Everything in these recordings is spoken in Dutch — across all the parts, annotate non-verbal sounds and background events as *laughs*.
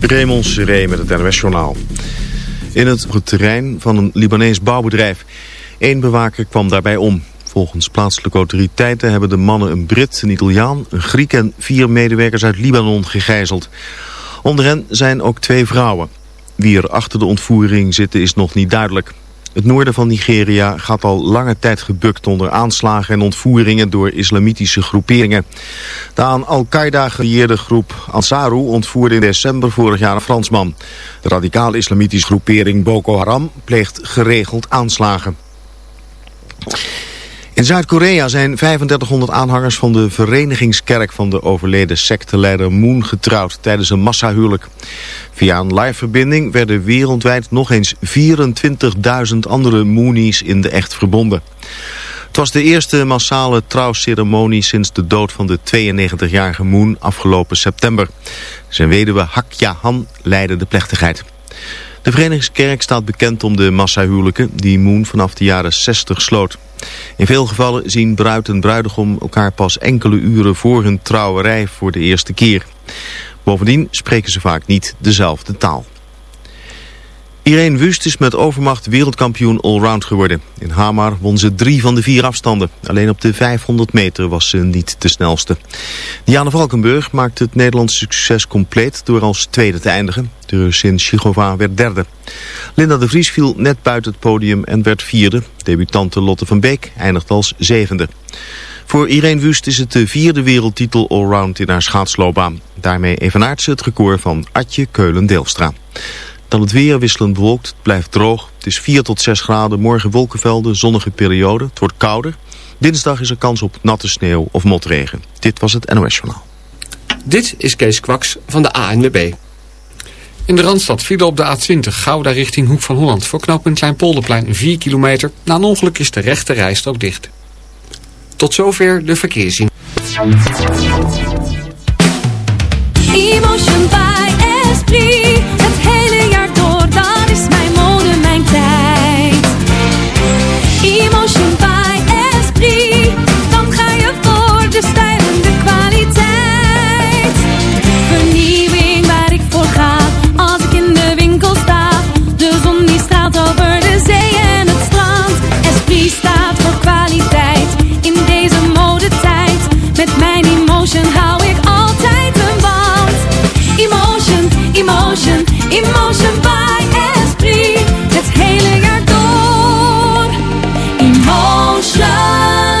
Raymond Seré met het NOS Journaal. In het terrein van een Libanees bouwbedrijf. Eén bewaker kwam daarbij om. Volgens plaatselijke autoriteiten hebben de mannen een Brit, een Italiaan, een Griek en vier medewerkers uit Libanon gegijzeld. Onder hen zijn ook twee vrouwen. Wie er achter de ontvoering zitten is nog niet duidelijk. Het noorden van Nigeria gaat al lange tijd gebukt onder aanslagen en ontvoeringen door islamitische groeperingen. De aan Al-Qaeda gelieerde groep Ansaru ontvoerde in december vorig jaar een Fransman. De radicale islamitische groepering Boko Haram pleegt geregeld aanslagen. In Zuid-Korea zijn 3500 aanhangers van de verenigingskerk van de overleden secteleider Moon getrouwd tijdens een massahuwelijk. Via een liveverbinding werden wereldwijd nog eens 24.000 andere Moonies in de echt verbonden. Het was de eerste massale trouwceremonie sinds de dood van de 92-jarige Moon afgelopen september. Zijn weduwe Hak Ja-han leidde de plechtigheid. De Verenigingskerk staat bekend om de massahuwelijken die Moon vanaf de jaren 60 sloot. In veel gevallen zien bruid en bruidegom elkaar pas enkele uren voor hun trouwerij voor de eerste keer. Bovendien spreken ze vaak niet dezelfde taal. Irene Wust is met overmacht wereldkampioen allround geworden. In Hamar won ze drie van de vier afstanden. Alleen op de 500 meter was ze niet de snelste. Diana Valkenburg maakte het Nederlandse succes compleet door als tweede te eindigen. De Russin Shigova werd derde. Linda de Vries viel net buiten het podium en werd vierde. Debutante Lotte van Beek eindigde als zevende. Voor Irene Wust is het de vierde wereldtitel allround in haar schaatsloopbaan. Daarmee evenaart ze het record van Atje Keulen-Deelstra. Dan het weer wisselend bewolkt, het blijft droog. Het is 4 tot 6 graden, morgen wolkenvelden, zonnige periode. Het wordt kouder. Dinsdag is er kans op natte sneeuw of motregen. Dit was het NOS Journaal. Dit is Kees Kwaks van de ANWB. In de Randstad viel op de A20 Gouda richting Hoek van Holland. Voor knooppunt Kleinpolderplein 4 kilometer. Na een ongeluk is de rechte rijstrook dicht. Tot zover de verkeersziening. Emotion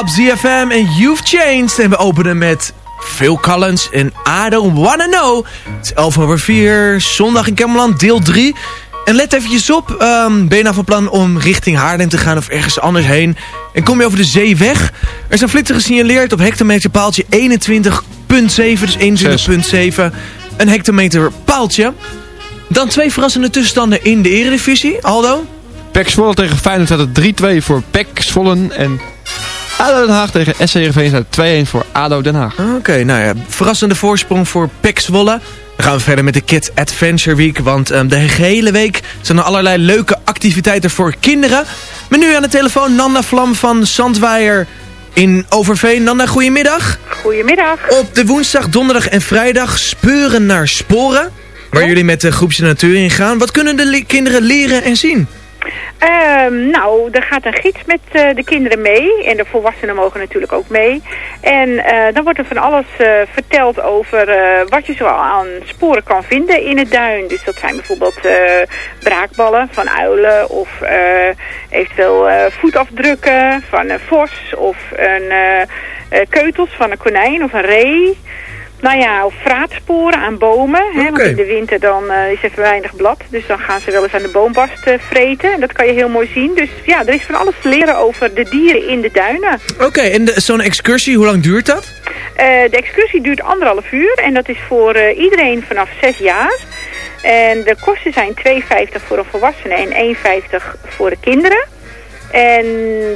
Op ZFM en You've Changed. En we openen met Phil Collins en I Don't Wanna Know. Het is 11 over 4, zondag in Kemmerland, deel 3. En let eventjes op, ehm, ben je nou van plan om richting Haarlem te gaan of ergens anders heen? En kom je over de zee weg? Er zijn flitsen gesignaleerd op hectometerpaaltje 21.7, dus 21.7. Een hectometer paaltje. Dan twee verrassende tussenstanden in de eredivisie. Aldo? PEC Zwolle tegen Feyenoord staat het 3-2 voor PEC Zwolle. En ADO Den Haag tegen SC Heerenveen staat 2-1 voor ADO Den Haag. Oké, nou ja, verrassende voorsprong voor PEC Zwolle. Dan gaan we verder met de Kids Adventure Week. Want um, de gehele week zijn er allerlei leuke activiteiten voor kinderen. Maar nu aan de telefoon Nanda Vlam van Zandweier in Overveen. Nanda, goedemiddag. Goedemiddag. Op de woensdag, donderdag en vrijdag speuren naar sporen. Waar jullie met de groepje de natuur in gaan. Wat kunnen de kinderen leren en zien? Uh, nou, er gaat een gids met uh, de kinderen mee. En de volwassenen mogen natuurlijk ook mee. En uh, dan wordt er van alles uh, verteld over wat je zo aan sporen kan vinden in het duin. Dus dat zijn bijvoorbeeld braakballen van uilen. Of eventueel voetafdrukken van een vos. Of een, keutels van een konijn of een ree. Nou ja, of vraatsporen aan bomen. Hè, want in de winter dan uh, is er weinig blad. Dus dan gaan ze wel eens aan de boombast uh, vreten. En dat kan je heel mooi zien. Dus ja, er is van alles te leren over de dieren in de duinen. Oké, okay, en zo'n excursie, hoe lang duurt dat? Uh, de excursie duurt anderhalf uur. En dat is voor iedereen vanaf zes jaar. En de kosten zijn 2,50 voor een volwassene en 1,50 voor de kinderen. En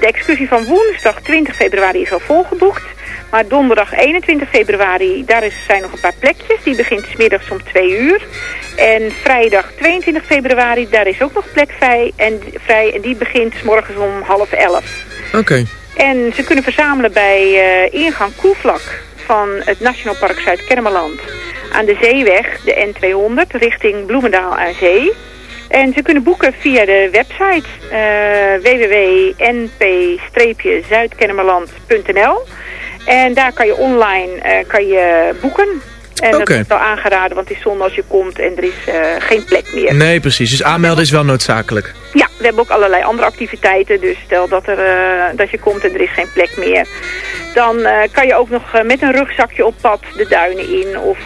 de excursie van woensdag 20 februari is al volgeboekt. Maar donderdag 21 februari, daar is, zijn nog een paar plekjes. Die begint smiddags om 2 uur. En vrijdag 22 februari, daar is ook nog plek vrij. En, vrij, en die begint s morgens om half 11. Oké. Okay. En ze kunnen verzamelen bij uh, ingang Koevlak van het Nationaal Park Zuid-Kermeland. Aan de zeeweg, de N200, richting Bloemendaal aan Zee. En ze kunnen boeken via de website uh, www.np-zuidkennemerland.nl. En daar kan je online uh, kan je boeken. En okay. dat is wel aangeraden, want het is zonde als je komt en er is uh, geen plek meer. Nee, precies. Dus aanmelden is wel noodzakelijk. Ja, we hebben ook allerlei andere activiteiten. Dus stel dat, er, uh, dat je komt en er is geen plek meer. Dan uh, kan je ook nog met een rugzakje op pad de duinen in. Of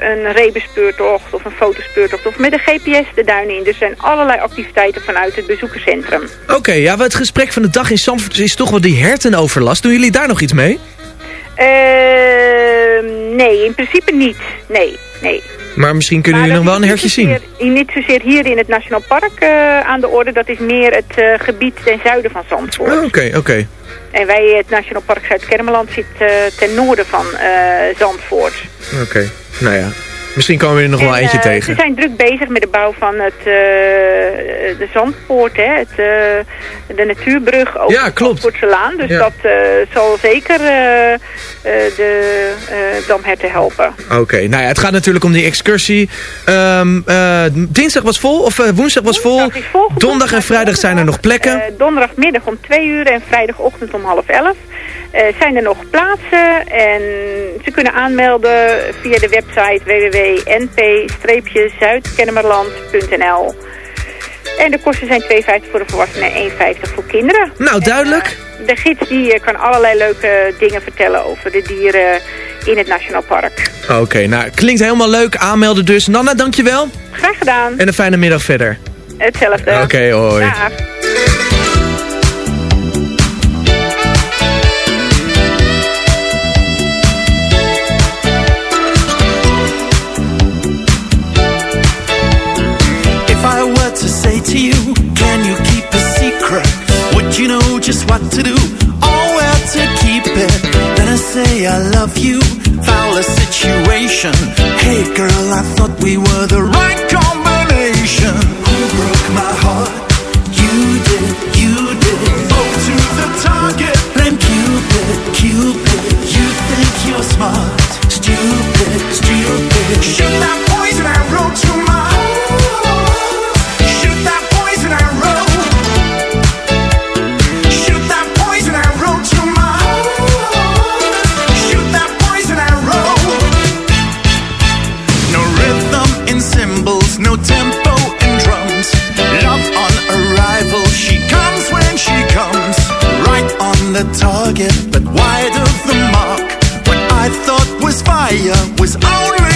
een rebespeurtocht of een fotospeurtocht. Of met een GPS de duinen in. Dus er zijn allerlei activiteiten vanuit het bezoekerscentrum. Oké, okay, ja, het gesprek van de dag in Zandvoort is toch wel die hertenoverlast. Doen jullie daar nog iets mee? Uh, nee, in principe niet. Nee, nee. Maar misschien kunnen jullie nog wel een hertje zien. Niet zozeer hier in het Nationaal Park uh, aan de orde. Dat is meer het uh, gebied ten zuiden van Zandvoort. Oké, oh, oké. Okay, okay. En wij, het Nationaal Park Zuid-Kermeland, zit uh, ten noorden van Zandvoort. Oké, okay. nou ja. Misschien komen we er nog wel eentje eh, tegen. Ze zijn druk bezig met de bouw van het, eh, de Zandpoort, hè, het, eh, de natuurbrug over ja, klopt. de Dus dat zal zeker de uh, Damherten helpen. Oké, nou ja, het gaat natuurlijk om die excursie. Ehm, dinsdag was vol, of woensdag was woensdag vol. vol. Donderdag en vrijdag zijn er nog plekken. donderdagmiddag om 2 uur en vrijdagochtend om half 11 zijn er nog plaatsen en ze kunnen aanmelden via de website www.np-zuidkennemerland.nl En de kosten zijn 2,50 voor de volwassenen en 1,50 voor kinderen. Nou, duidelijk. En, uh, de gids die uh, kan allerlei leuke dingen vertellen over de dieren in het Nationaal Park. Oké, okay, nou, klinkt helemaal leuk. Aanmelden dus. Nana, dankjewel. Graag gedaan. En een fijne middag verder. Hetzelfde. Oké, okay, hoi. Dag. what to do Oh, where to keep it. Then I say I love you, foul a situation. Hey girl, I thought we were the right combination. Who broke my heart? You did, you did. Spoke to the target. Blame Cupid, Cupid. You think you're smart? Stupid, stupid. Shoot that poison arrow to a target, but wide of the mark. What I thought was fire was only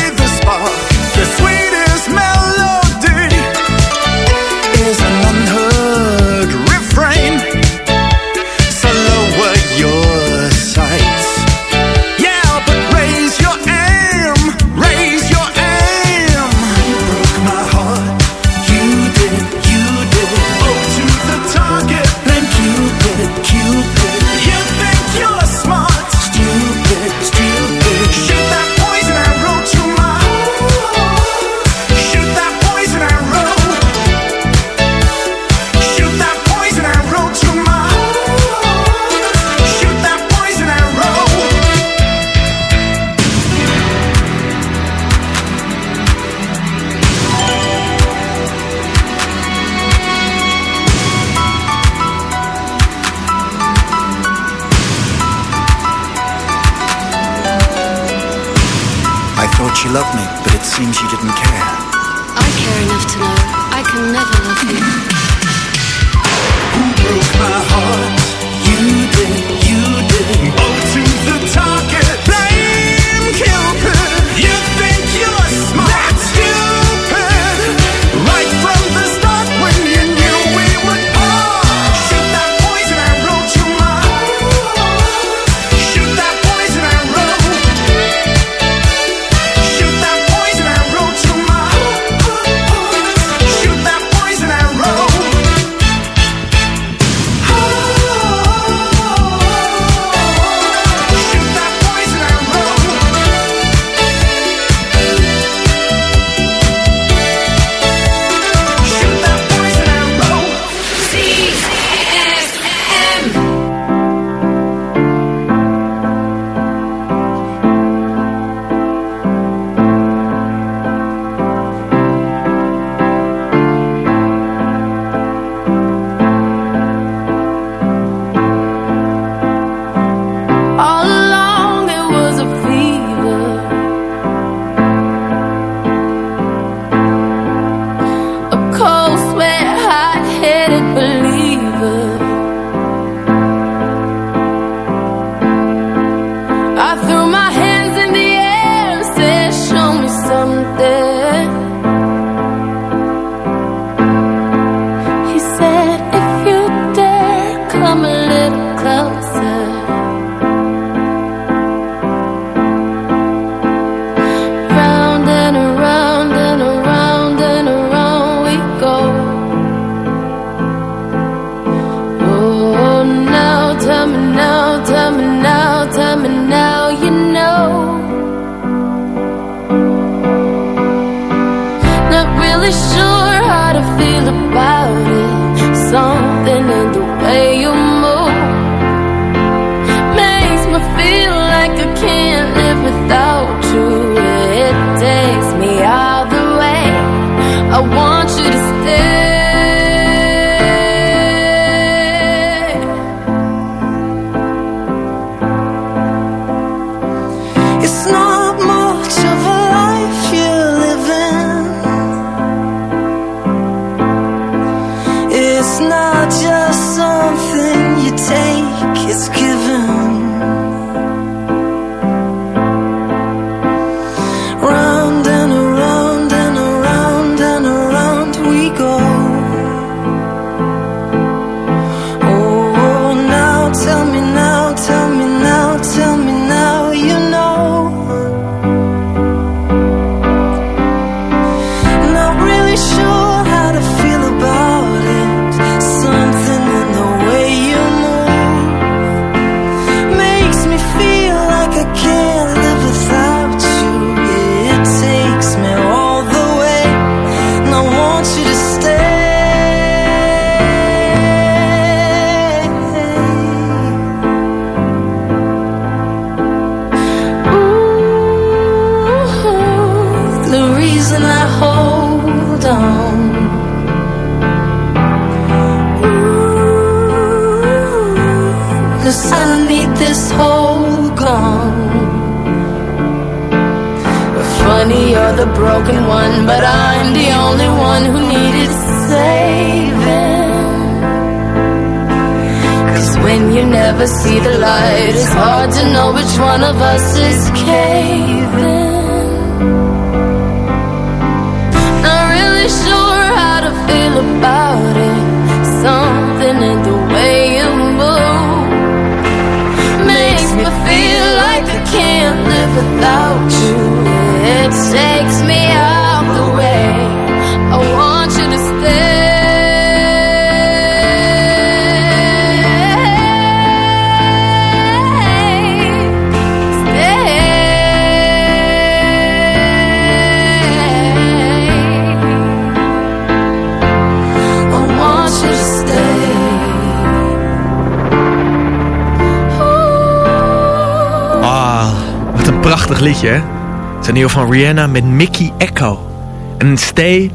hè? Het is een nieuw van Rihanna met Mickey Echo. En Stay...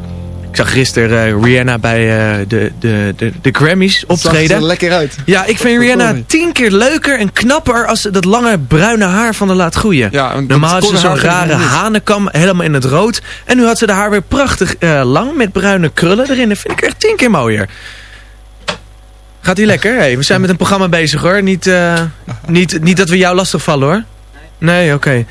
Ik zag gisteren eh, Rihanna bij eh, de, de, de, de Grammys optreden. Zag er lekker uit. Ja, ik vind Rihanna tien keer leuker en knapper als ze dat lange bruine haar van haar laat groeien. Ja, Normaal had ze zo'n rare hanenkam, helemaal in het rood. En nu had ze de haar weer prachtig eh, lang met bruine krullen erin. Dat vind ik echt tien keer mooier. Gaat ie lekker? Hey, we zijn met een programma bezig hoor. Niet, eh, niet, niet dat we jou lastig vallen hoor. Nee, oké.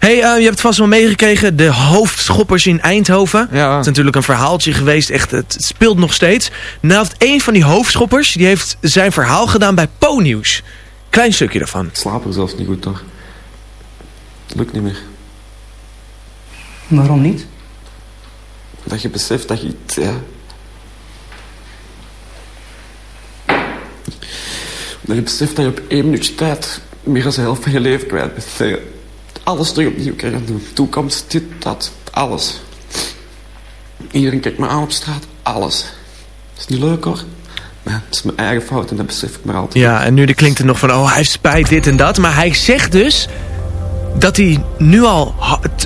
Hey, eh, je hebt het vast wel meegekregen. De hoofdschoppers in Eindhoven. Ja. Het is natuurlijk een verhaaltje geweest. Echt, het speelt nog steeds. Nou, een van die hoofdschoppers... die heeft zijn verhaal gedaan bij Po-nieuws. Klein stukje daarvan. Ik slaap er zelfs niet goed. Het lukt niet meer. Waarom niet? Dat je beseft dat je iets, ja... Dat je beseft dat je op één minuutje tijd meer dan de helft van je leven kwijt bent. Alles terug opnieuw krijgt. De toekomst, dit, dat, alles. Iedereen kijkt me aan op straat, alles. is niet leuk hoor. Maar het is mijn eigen fout en dat besef ik maar altijd. Ja, en nu klinkt er nog van... oh, hij heeft spijt, dit en dat. Maar hij zegt dus dat hij nu al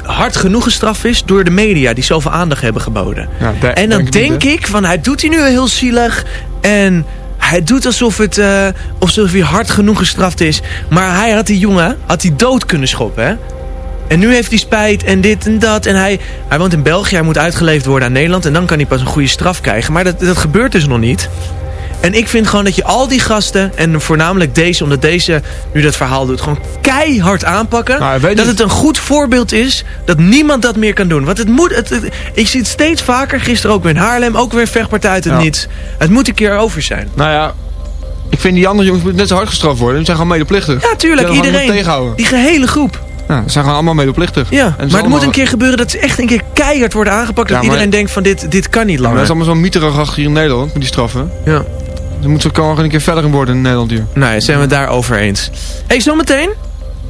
hard genoeg gestraft is... door de media die zoveel aandacht hebben geboden. en dan denk ik denk ik van, hij doet hij nu heel zielig... en hij doet alsof, het, eh, alsof hij hard genoeg gestraft is. Maar hij had die jongen had hij dood kunnen schoppen, hè? En nu heeft hij spijt en dit en dat. En hij, hij woont in België, hij moet uitgeleverd worden aan Nederland... en dan kan hij pas een goede straf krijgen. Maar dat, dat gebeurt dus nog niet. En ik vind gewoon dat je al die gasten, en voornamelijk deze, omdat deze nu dat verhaal doet, gewoon keihard aanpakken. dat het een goed voorbeeld is dat niemand dat meer kan doen. Want het moet, het, het- ik zie het steeds vaker, gisteren ook weer in Haarlem, ook weer een vechtpartij uit het Ja. niets. Het moet een keer over zijn. Nou ja, ik vind die andere jongens net zo hard gestraft worden. Die zijn gewoon medeplichtig. Ja, tuurlijk, iedereen. Die gehele groep. Ja, ze zijn gewoon allemaal medeplichtig. Ja, En ze maar het allemaal- moet een keer gebeuren dat ze echt een keer keihard worden aangepakt. Dat maar- iedereen denkt van dit, dit kan niet Ja, langer. dat is allemaal zo'n mieterig achter hier in Nederland, met die straffen. Ja. Dan moet ze gewoon een keer verder worden in Nederland hier. Nee, zijn we het daarover eens. hey, zometeen.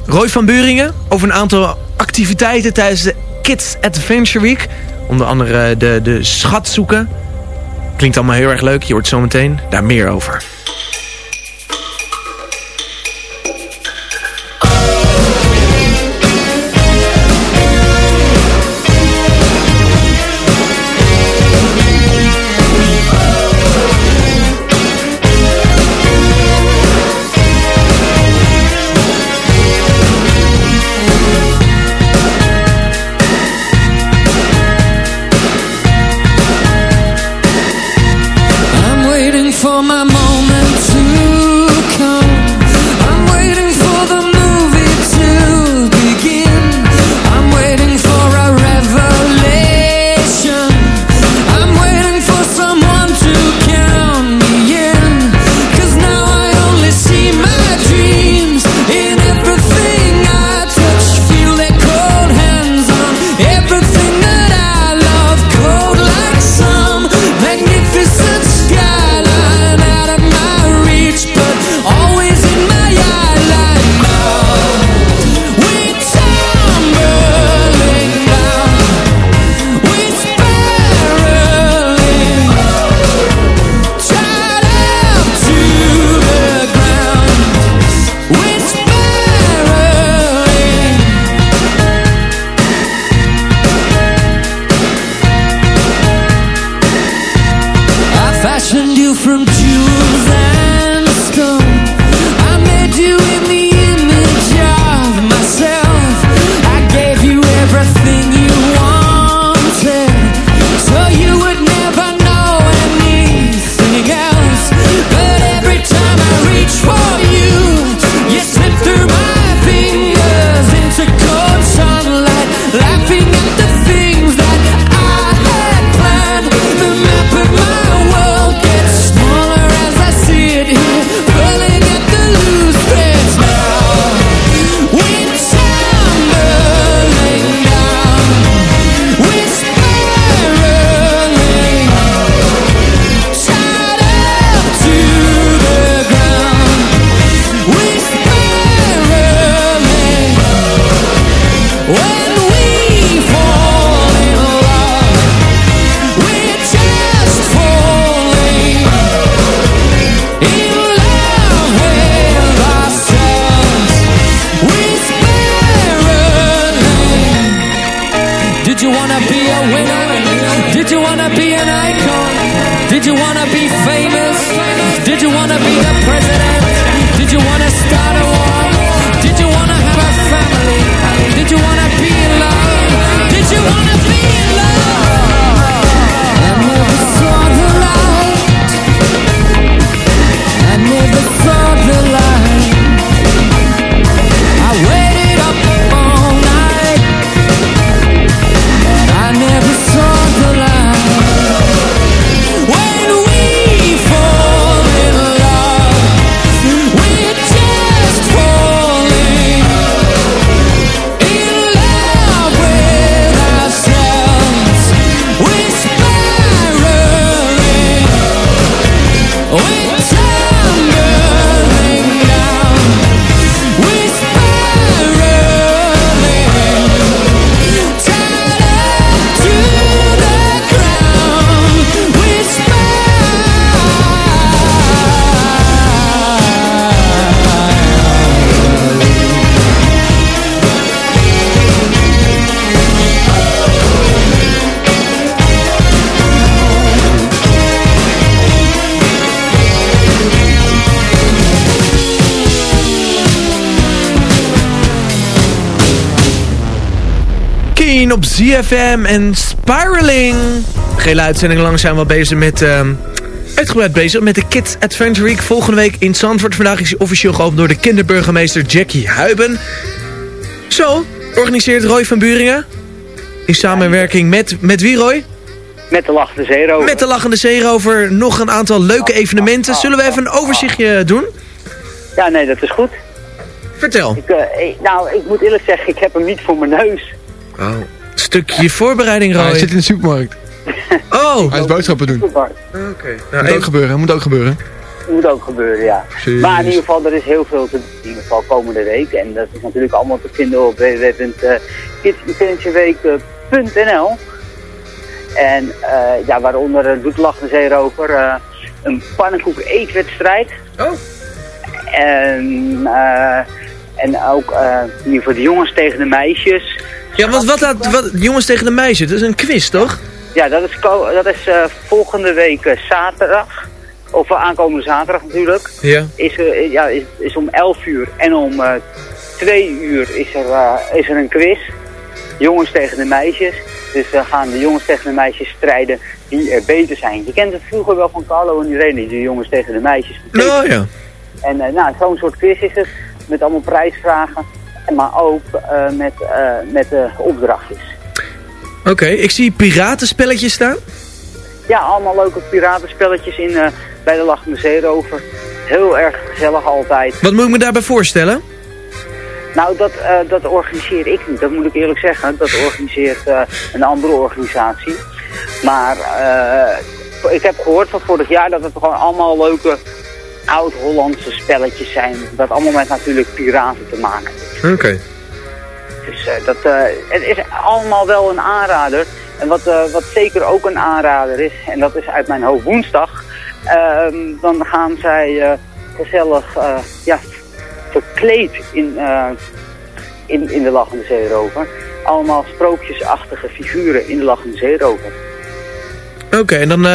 Roy van Buringen over een aantal activiteiten tijdens de Kids Adventure Week. Onder andere de, de schat zoeken. Klinkt allemaal heel erg leuk. Je hoort zometeen daar meer over. you from choosing ZFM en Spiraling. Gele uitzending lang zijn we al bezig met... ehm, uitgebreid bezig met de Kids Adventure Week. Volgende week in Zandvoort. Vandaag is hij officieel geopend door de kinderburgemeester Jackie Huiben. Zo, organiseert Roy van Buringen. In samenwerking met, met wie Roy? Met de lachende zeerover. Met de Lachende Zeerover nog een aantal leuke evenementen. Zullen we even een overzichtje doen? Ja, nee, dat is goed. Vertel. Ik, eh, ik- nou, ik moet eerlijk zeggen, ik heb hem niet voor mijn neus. Oh. Stukje voorbereiding, Roy. Hij zit in de supermarkt. *laughs* Oh. Hij is boodschappen doen. Oké. moet ook gebeuren, moet ook gebeuren. Moet ook gebeuren, ja. Precies. Maar in ieder geval, er is heel veel te doen, in ieder geval komende week. En dat is natuurlijk allemaal te vinden op www.kidsadventureweek.nl En eh, ja, waaronder uh, doet Lachende Zeerover eh, een pannenkoek eetwedstrijd. Oh. En, eh, en ook eh, in ieder geval de jongens tegen de meisjes. Ja, wat, wat laat wat, jongens tegen de meisjes? Dat is een quiz, toch? Ja, dat is, dat is eh, volgende week eh, zaterdag. Of eh, aankomende zaterdag natuurlijk. Ja. Is, er, ja, is, is om 11 uur en om eh 2 uur is er, eh, is er een quiz. Jongens tegen de meisjes. Dus eh, gaan de jongens tegen de meisjes strijden die er beter zijn. Je kent het vroeger wel van Carlo en Irene, die jongens tegen de meisjes. Nou ja. En eh, nou, zo'n soort quiz is het. Met allemaal prijsvragen. Maar ook eh, met, eh, met eh, opdrachtjes. Oké, ik zie piratenspelletjes staan. Ja, allemaal leuke piratenspelletjes in, eh, bij de Lachende Zeerover. Heel erg gezellig altijd. Wat moet ik me daarbij voorstellen? Nou, dat, dat organiseer ik niet. Dat moet ik eerlijk zeggen. Dat organiseert een andere organisatie. Maar ik heb gehoord van vorig jaar dat het gewoon allemaal leuke oud-Hollandse spelletjes zijn. Dat allemaal met natuurlijk piraten te maken. Oké. Dus eh, dat, eh, het is allemaal wel een aanrader. En wat, eh, wat zeker ook een aanrader is, en dat is uit mijn hoofd woensdag, ehm, dan gaan zij gezellig ja, verkleed in, in, in de Lachende Zeerover. Allemaal sprookjesachtige figuren in de Lachende Zeerover. Oké, en dan... eh,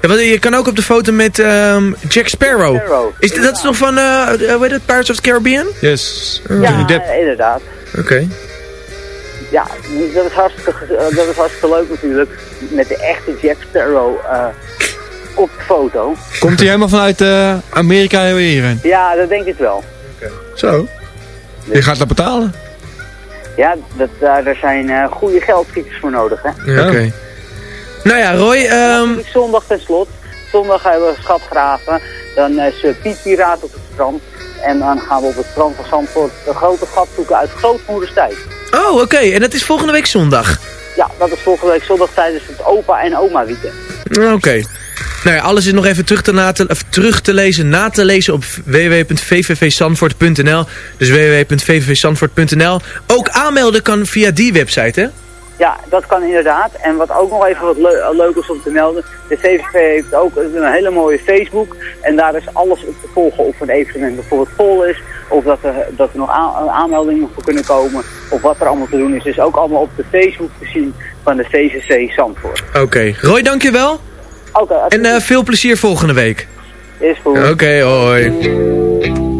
ja, wat, je kan ook op de foto met ehm, Jack Sparrow. Sparrow, Is, dat is nog van, eh hoe heet het, Pirates of the Caribbean? Yes. ja, inderdaad. Oké. Ja, dat is, hartstikke, eh, dat is hartstikke leuk natuurlijk. Met de echte Jack Sparrow eh, op de foto. Komt hij helemaal vanuit eh, Amerika hierheen? Ja, dat denk ik wel. Zo. Je gaat dat betalen. Ja, dat, daar daar zijn eh, goede geldkiekers voor nodig, hè. Ja, Oké. Nou ja, Roy, Natuurlijk zondag ten slot. Zondag hebben we schatgraven. Dan is uh, Piet Piraat op het strand. En dan gaan we op het strand van Zandvoort een grote gat zoeken uit grootmoeders tijd. Oh, oké. En dat is volgende week zondag. Ja, dat is volgende week zondag tijdens het opa en oma weekend. Oké. Nou ja, alles is nog even terug te, na te, of terug te lezen, na te lezen op www.vvvzandvoort.nl. Dus www.vvvzandvoort.nl. Ook aanmelden kan via die website, hè? Ja, dat kan inderdaad. En wat ook nog even wat leuk is om te melden. De CVV heeft ook een hele mooie Facebook. En daar is alles op te volgen of een evenement bijvoorbeeld vol is. Of dat er, dat er nog aanmeldingen voor kunnen komen. Of wat er allemaal te doen is. Dus ook allemaal op de Facebook te zien van de CCC Zandvoort. Oké. Roy, dankjewel. Oké. En eh, veel plezier volgende week. Is goed. Oké, hoi.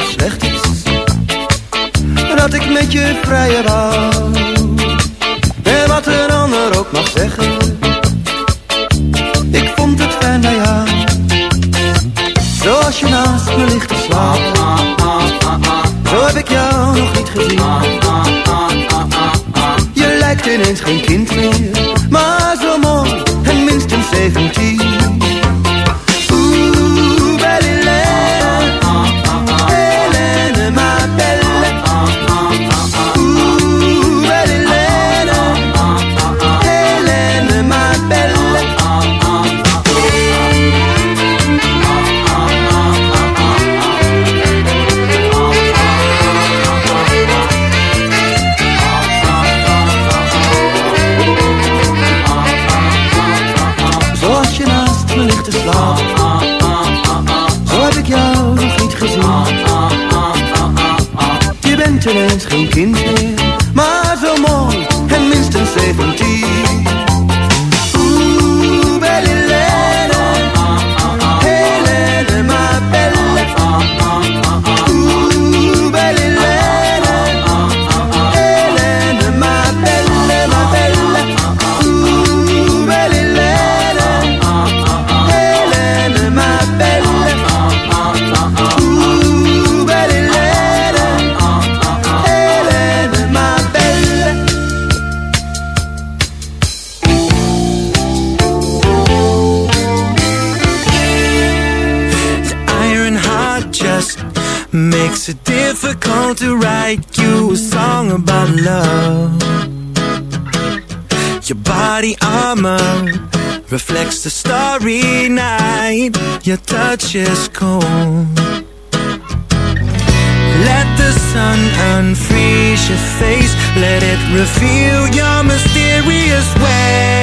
slecht is Dat ik met je vrijer wou En wat een ander ook mag zeggen It's a starry night, your touch is cold. Let the sun unfreeze your face, let it reveal your mysterious way.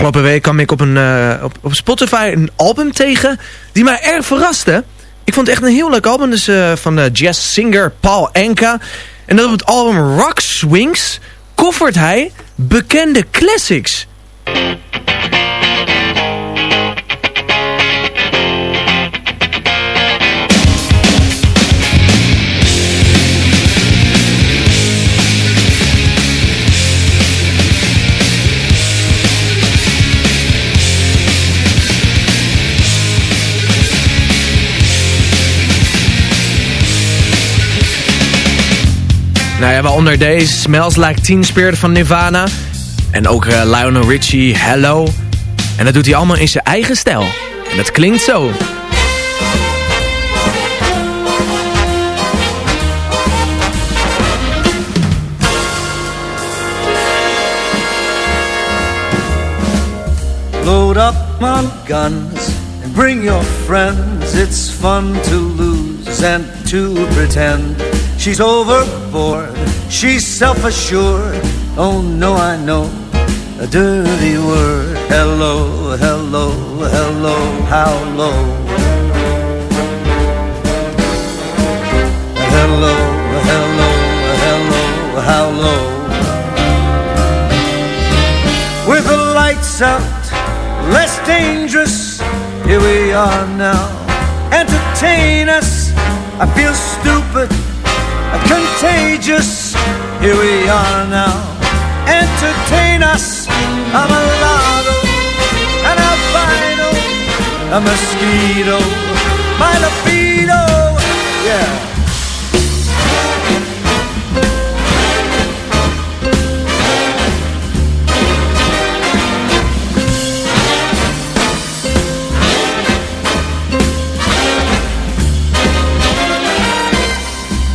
Afgelopen week kwam ik op, een, eh, op, op Spotify een album tegen die mij erg verraste. Ik vond het echt een heel leuk album. Dus eh, van de jazz singer Paul Anka. En dat op het album Rock Swings koffert hij bekende classics. Nou ja, waaronder deze Smells Like Teen Spirit van Nirvana. En ook eh, Lionel Richie, Hello. En dat doet hij allemaal in zijn eigen stijl. En dat klinkt zo. Load up my guns and bring your friends. It's fun to lose and to pretend. She's she's self assured. Oh no, I know a dirty word. Hello, hello, hello, how low. Hello, hello, hello, how low. With the lights out less dangerous. Here we are now. Entertain us. I feel stupid, contagious. Here we are now. Entertain us. I'm a lotto, an albino, a mosquito, my libido.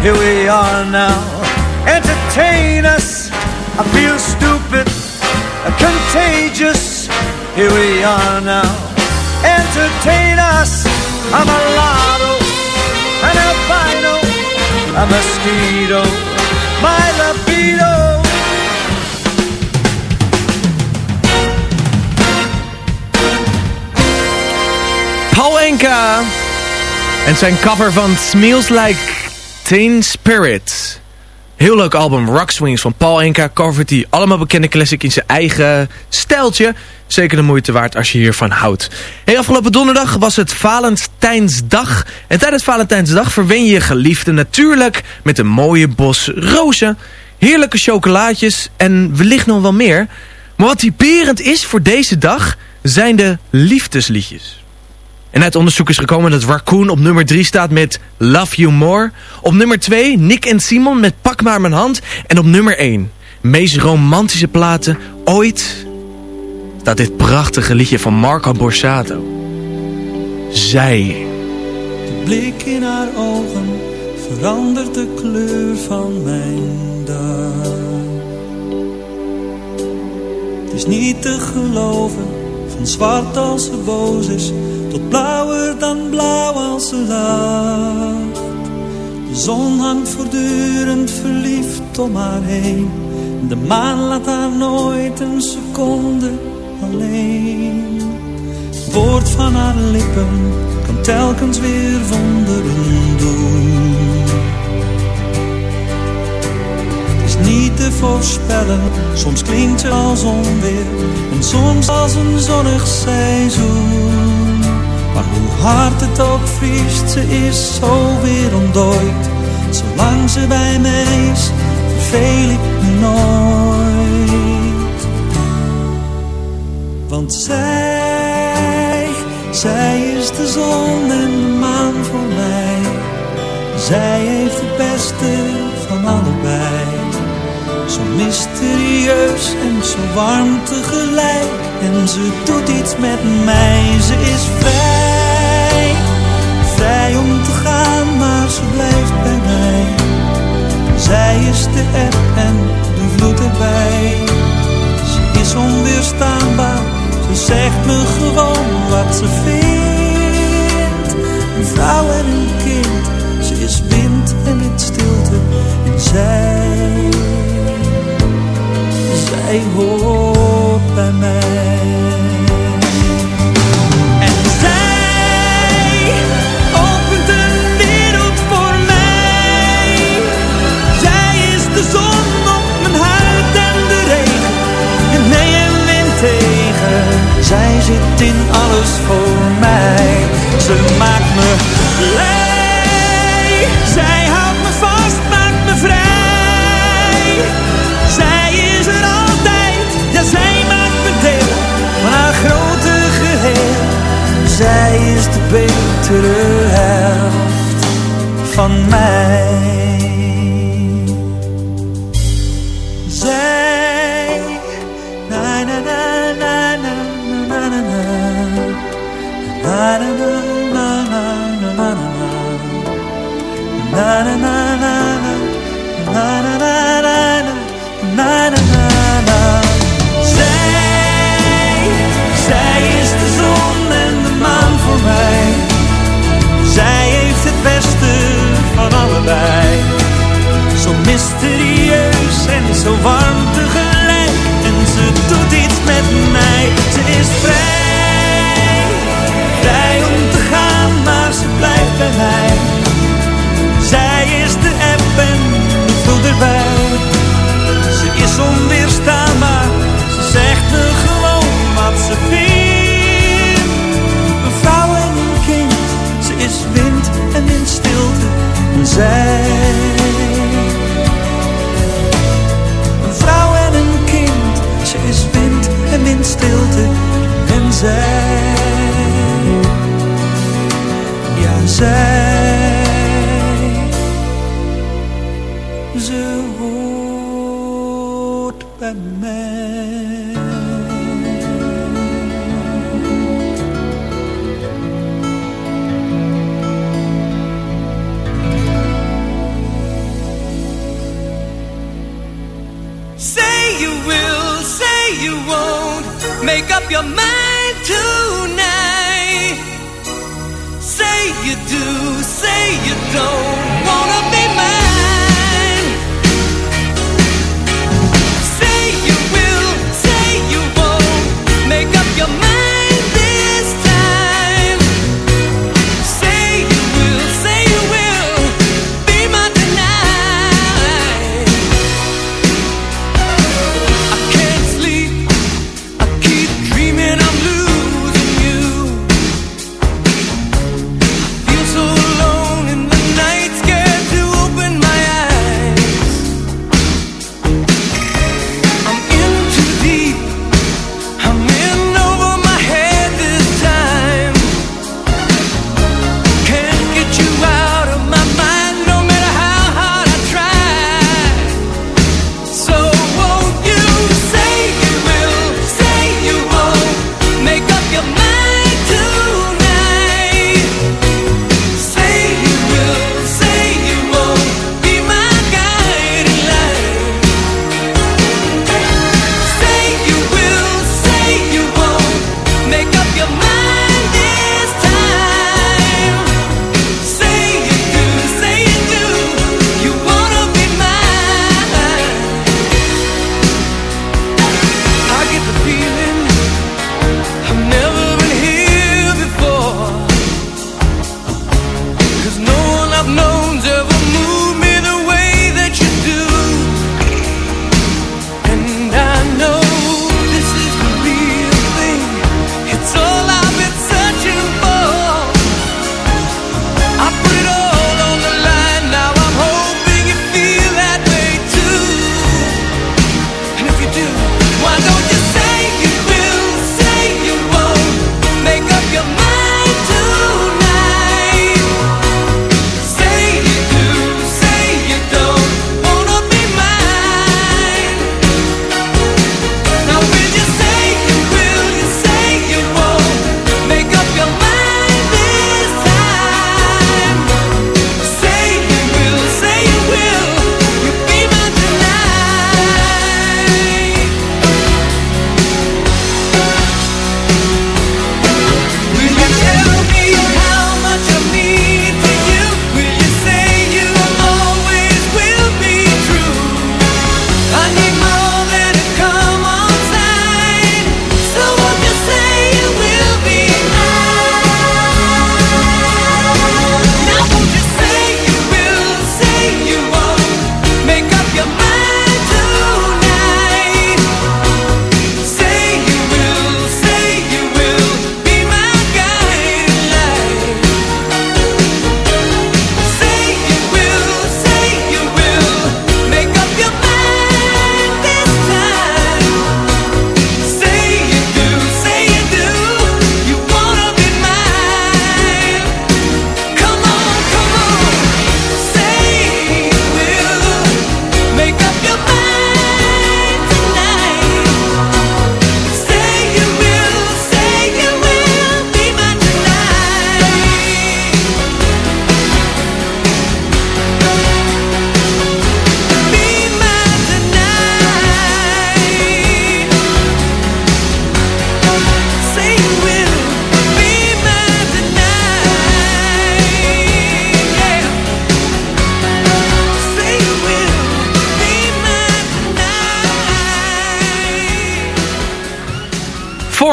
Here we are now. Entertain us. I feel stupid, contagious. Here we are now. Entertain us. I'm a lotto, an albino, a mosquito, my libido. Paul Enka. En zijn cover van Smells Like Teen Spirit. Heel leuk album, Rock Swings van Paul Enka. Hij allemaal bekende classic in zijn eigen stijltje. Zeker de moeite waard als je hiervan houdt. Hey, afgelopen donderdag was het Valentijnsdag. En tijdens Valentijnsdag verwen je je geliefde natuurlijk met een mooie bos rozen. Heerlijke chocolaatjes en wellicht nog wel meer. Maar wat typerend is voor deze dag zijn de liefdesliedjes. En uit onderzoek is gekomen dat Raccoon op nummer 3 staat met Love You More. Op nummer 2 Nick en Simon met Pak Maar Mijn Hand. En op nummer 1, meest romantische platen ooit, staat dit prachtige liedje van Marco Borsato. Zij. De blik in haar ogen verandert de kleur van mijn dag. Het is niet te geloven, van zwart als ze boos is, tot blauwer dan blauw als ze lacht. De zon hangt voortdurend verliefd om haar heen. De maan laat haar nooit een seconde alleen. Het woord van haar lippen kan telkens weer wonderen doen. Het is niet te voorspellen, soms klinkt ze als onweer en soms als een zonnig seizoen. Maar hoe hard het ook vriest, ze is zo weer ontdooid. Zolang ze bij mij is, verveel ik me nooit. Want zij, zij is de zon en de maan voor mij. Zij heeft het beste van allebei. Zo mysterieus en zo warm tegelijk. En ze doet iets met mij, ze is vrij. Vrij om te gaan, maar ze blijft bij mij. Zij is de eb en de vloed erbij. Ze is onweerstaanbaar, ze zegt me gewoon wat ze vindt. Een vrouw en een kind, ze is wind en het stilte. En zij, zij hoort bij mij. En zij opent een wereld voor mij. Zij is de zon op mijn huid en de regen. En nee en wind tegen. Zij zit in alles voor mij. Maakt de betere helft van mij. Ze hoort bij mij. Say you will, say you won't. Make up your mind tonight. You do, say you don't.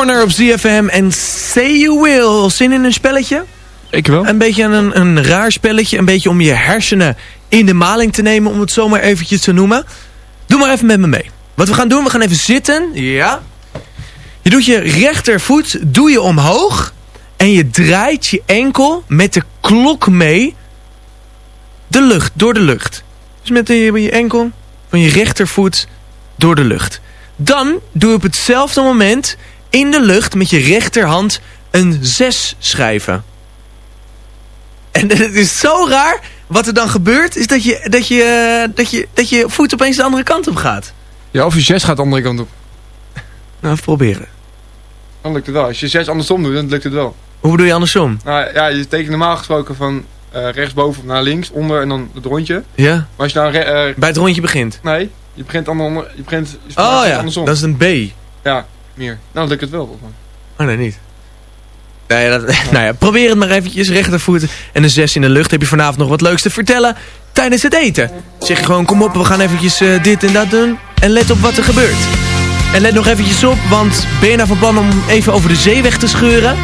Op ZFM en Say You Will. Zin in een spelletje? Ik wel. Een beetje een, een raar spelletje. Een beetje om je hersenen in de maling te nemen, om het zomaar eventjes te noemen. Doe maar even met me mee. Wat we gaan doen, we gaan even zitten. Ja. Je doet je rechtervoet, doe je omhoog. En je draait je enkel met de klok mee de lucht, door de lucht. Dus met je, je enkel van je rechtervoet door de lucht. Dan doe je op hetzelfde moment in de lucht met je rechterhand een 6 schrijven. En het is zo raar. Wat er dan gebeurt is dat je, dat je, dat je, dat je voet opeens de andere kant op gaat. Ja, of je 6 gaat de andere kant op. *laughs* Nou, even proberen. Dan lukt het wel. Als je 6 andersom doet, dan lukt het wel. Hoe bedoel je andersom? Nou ja, je tekent normaal gesproken van eh, rechtsboven naar links, onder en dan het rondje. Ja. Maar als je nou... eh, Bij het rondje begint. nee, je begint onder... Je begint je Oh ja, andersom. dat is een B. Ja, meer. Nou, lukt het wel. Oh nee, niet. Nee, dat, *laughs* nou ja, probeer het maar eventjes. Rechtervoet en een 6 in de lucht. Heb je vanavond nog wat leuks te vertellen tijdens het eten? Zeg je gewoon, kom op, we gaan eventjes eh, dit en dat doen. En let op wat er gebeurt. En let nog eventjes op, want ben je nou van plan om even over de zeeweg te scheuren?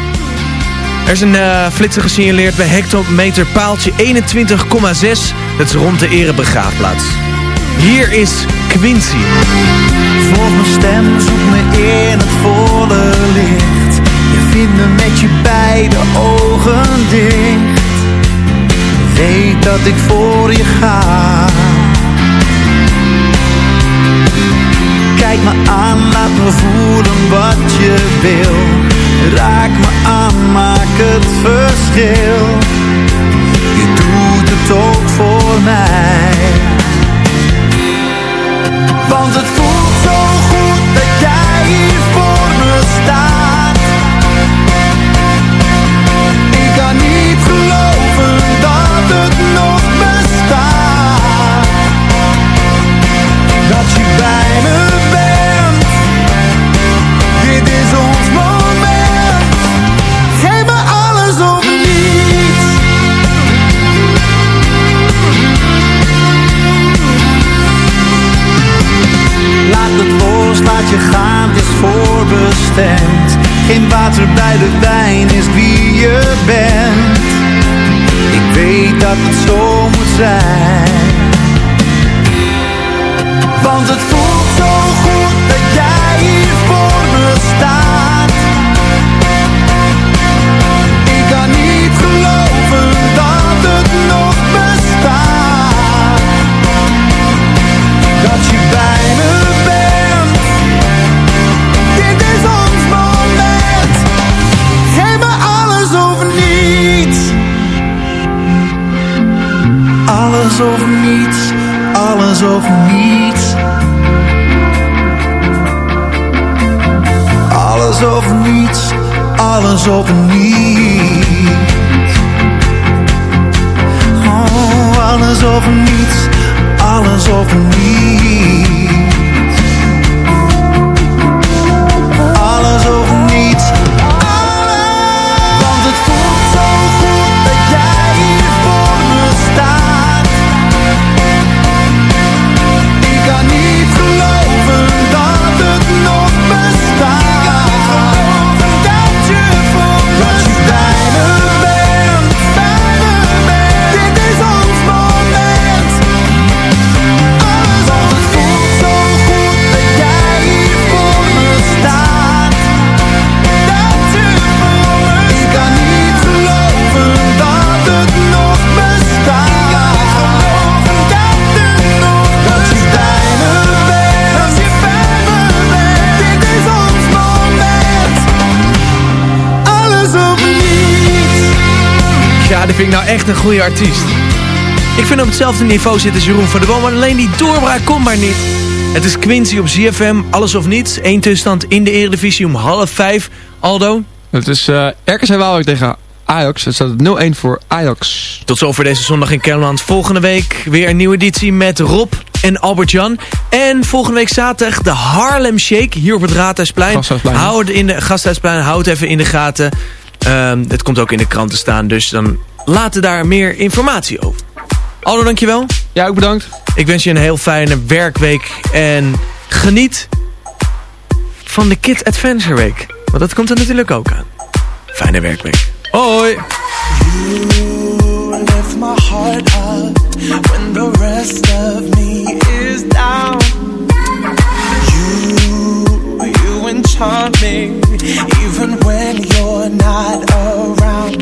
Er is een eh, flitser gesignaleerd bij hectometer paaltje 21,6. Dat is rond de erebegraafplaats. Hier is Quincy. Volg mijn stem, zoek me in het volle licht. Je vindt me met je beide ogen dicht. Weet dat ik voor je ga. Kijk me aan, laat me voelen wat je wil. Raak me aan, maak het verschil. Je doet het ook voor mij. Want het voelt zo laat je gaan, het is voorbestemd. Geen water bij de wijn is wie je bent. Ik weet dat het zo moet zijn. Want het voelt Alles of niets. Alles of niets. Alles of niets. Alles of niets. Oh, alles of niets. Alles of niets. Ja, die vind ik nou echt een goede artiest. Ik vind op hetzelfde niveau zit als Jeroen van der Boom, maar alleen die doorbraak komt maar niet. Het is Quincy op ZFM, alles of niets. Eén tussenstand in de Eredivisie om half vijf. Aldo? Het is uh, RKC Waalwijk tegen Ajax. Het staat 0-1 voor Ajax. Tot zover deze zondag in Kermeland. Volgende week weer een nieuwe editie met Rob en Albert-Jan. En volgende week zaterdag de Harlem Shake hier op het Raadhuisplein. Gasthuisplein. Hou het in de Gasthuisplein, houd even in de gaten. Ehm, het komt ook in de krant te staan, dus dan laten daar meer informatie over. Aldo, dankjewel. Ja, ook bedankt. Ik wens je een heel fijne werkweek en geniet van de Kids Adventure Week. Want dat komt er natuurlijk ook aan. Fijne werkweek. Hoi! You lift my heart up when the rest of me is down. You, you enchant me even when you're not around.